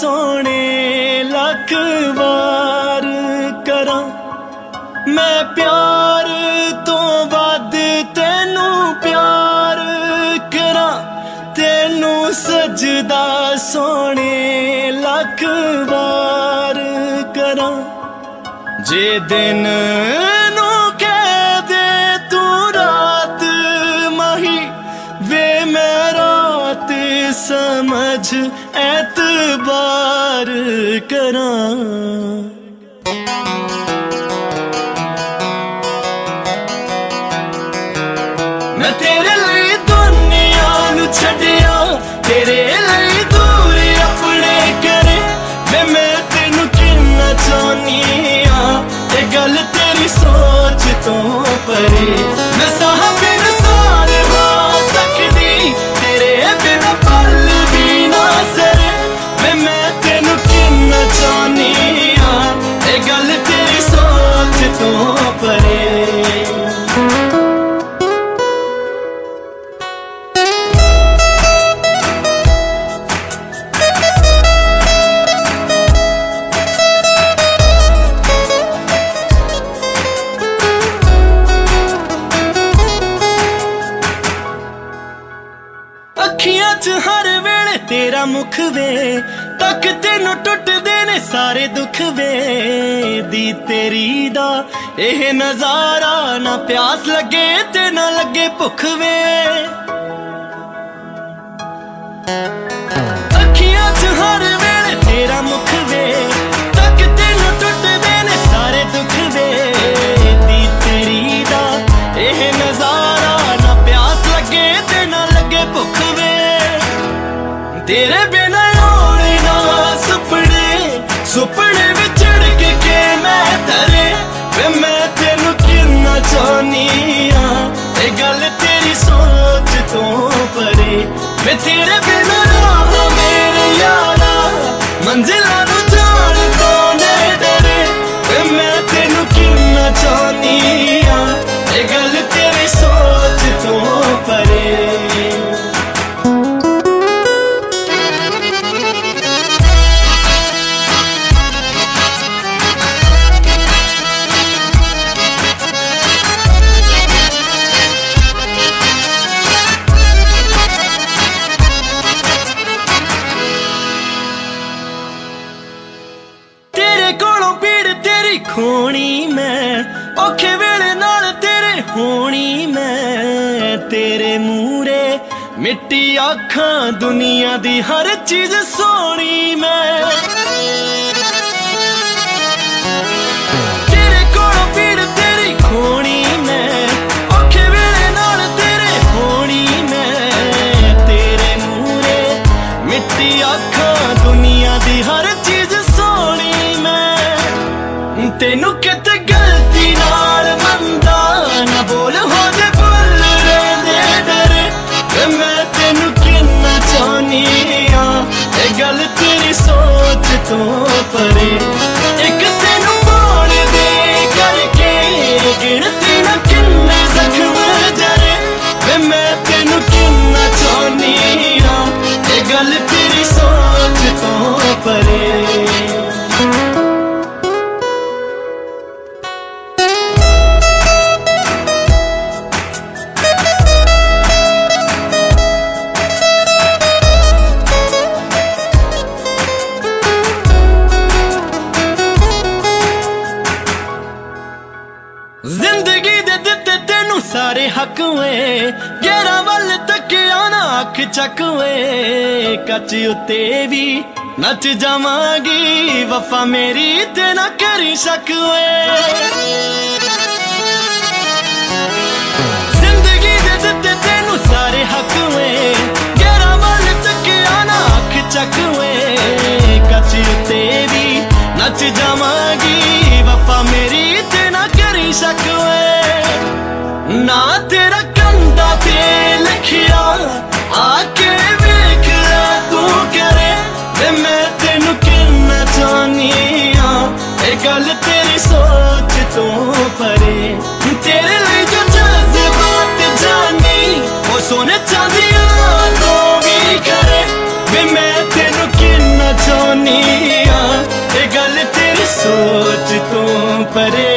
ਸੋਹਣੇ ਲੱਖ ਵਾਰ ਕਰਾਂ। ਮੈਂ ਪਿਆਰ ਤੋਂ ਵੱਧ ਤੈਨੂੰ ਪਿਆਰ ਕਰਾਂ। ਤੈਨੂੰ ਸਜਦਾ ਸੋਹਣੇ ਲੱਖ ਵਾਰ ਕਰਾਂ। ਜੇ ਦਿਨ ਸਮਝ ਐਤਬਾਰ ਕਰਾਂ। ਮੈਂ ਤੇਰੇ ਲਈ ਦੁਨੀਆ ਨੂੰ ਛੱਡਿਆ, ਤੇਰੇ ਲਈ ਦੂਰ ਆਪਣੇ ਕਰੇ ਮੈਂ ਮੈਂ ਤੈਨੂੰ ਕਿੰਨਾ ਚਾਹਨੀ ਆ ਇਹ ਗੱਲ ਤੇਰੀ ਸੋਚ ਤੋਂ ਪਰੇ। ਮੈਂ ਸਾਹ 'ਚ ਹਰ ਵੇਲੇ ਤੇਰਾ ਮੁਖ ਵੇ। ਤੱਕ ਤੈਨੂੰ ਟੁੱਟਦੇ ਨੇ ਸਾਰੇ ਦੁੱਖ ਵੇ। ਦੀ ਤੇਰੀ ਦਾ ਇਹ ਨਜ਼ਾਰਾ ਨਾ ਪਿਆਸ ਲੱਗੇ ਤੇ ਨਾ ਲੱਗੇ ਭੁੱਖ ਵੇ। ਕਿੰਨਾ ਇਹ ਗੱਲ ਤੇਰੀ ਸੋਚ ਤੋਂ ਪਰੇ। ਵੇ ਤੇਰੇ ਬਿਨਾਂ ਰਾਹ ਮੇਰੇ ਯਾਰਾ। ਮੰਜ਼ਿਲਾਂ ਨੂੰ ਜਾਣ ਤੋਂ ਨੇ ਡਰੇ ਵੇ ਮੈਂ ਤੈਨੂੰ ਕਿੰਨਾ ਚਾਹਨੀ ਆ ਇਹ ਗੱਲ ਤੇਰੀ ਸੋਚ ਤੋਂ ਪਰੇ। ਖੋਣੀ ਮੈਂ, ਔਖੇ ਵੇਲੇ ਨਾਲ ਤੇਰੇ ਹੋਣੀ ਮੈਂ। ਤੇਰੇ ਮੂਰੇ ਮਿੱਟੀ, ਅੱਖਾਂ, ਦੁਨੀਆ ਦੀ ਹਰ ਚੀਜ਼ ਸੋ ਪਰੇ ਇੱਕ ਤੈਨੂੰ ਪਾਉਣ ਦੇ ਕਰਕੇ ਗਿਣਤੀ ਨਾ ਕਿੰਨੇ ਜ਼ਖਮ ਜਰੇ। ਵੇ ਮੈਂ ਤੈਨੂੰ ਕਿੰਨਾ ਚਾਹਨੀ ਆ ਇਹ ਗੱਲ ਤੇਰੀ ਸੋਚ ਤੋਂ ਪਰੇ। ਜ਼ਿੰਦਗੀ ਦੇ ਦਿੱਤੇ ਤੈਨੂੰ ਸਾਰੇ ਹੱਕ ਵੇ। ਗੇਰਾ ਵੱਲ ਤੱਕਿਆ ਨਾ ਅੱਖ ਚੱਕ ਵੇ। ਕੱਚ ਉੱਤੇ ਵੀ ਨੱਚ ਜਾਵਾਂਗੀ, ਵਫਾ ਮੇਰੀ ਤੇ ਨਾ ਕਰੀ ਸ਼ੱਕ ਵੇ। ਜ਼ਿੰਦਗੀ ਦੇ ਦਿੱਤੇ ਤੈਨੂੰ ਸਾਰੇ ਹੱਕ ਵੇ। ਗੇਰਾ ਵੱਲ ਤੱਕਿਆ ਨਾ ਅੱਖ ਚੱਕ ਵੇ। ਕੱਚ ਉੱਤੇ ਵੀ ਨੱਚ ਜਾਵਾਂ ਤੇਰਾ ਕੰਦਾ ਤੇ ਲਖਿਆ, ਆ ਕੇ ਵੇਖ ਤੂੰ ਕਰੇ ਮੈਂ ਤੈਨੂੰ ਕਿੰਨਾ ਚਾਹਨੀ ਆ ਇਹ ਗੱਲ ਤੇਰੀ ਸੋਚ ਤੋਂ ਪਰੇ। ਤੇਰੇ ਲਈ ਜਜ਼ਬਾਤ ਜਾਨੀ, ਉਹ ਸੋਨੇ ਚਾਂਦੀ ਆ ਤੂੰ ਵੀ ਕਰੇ, ਵੀ ਮੈਂ ਤੈਨੂੰ ਕਿੰਨਾ ਚਾਹਨੀ ਆ ਇਹ ਗੱਲ ਤੇਰੀ ਸੋਚ ਤੋਂ ਪਰੇ।